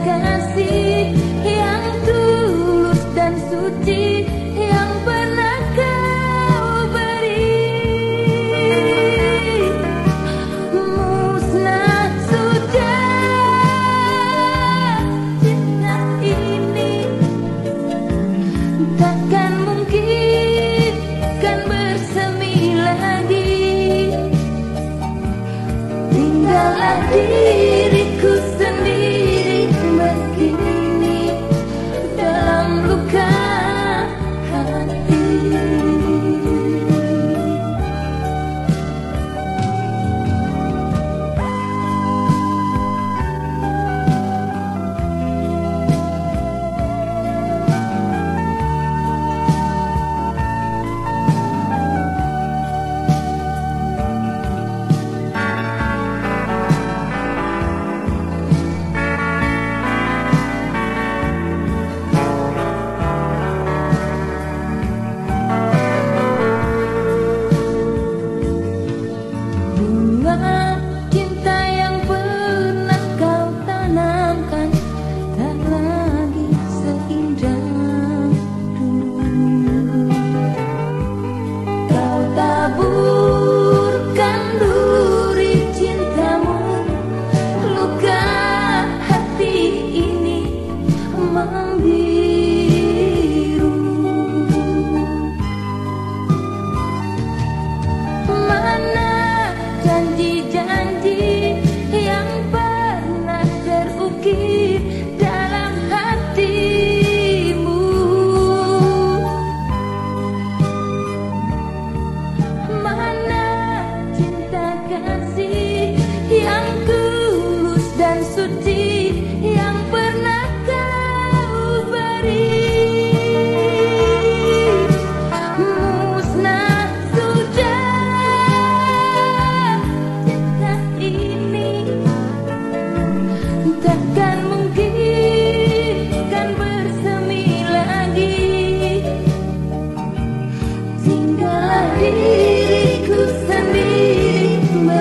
kasih yang tulus dan suci yang pernah kau beri. Musnah sudah cinta ini. Takkan mungkin kan bersemi lagi. Tinggallah diri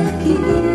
lucky.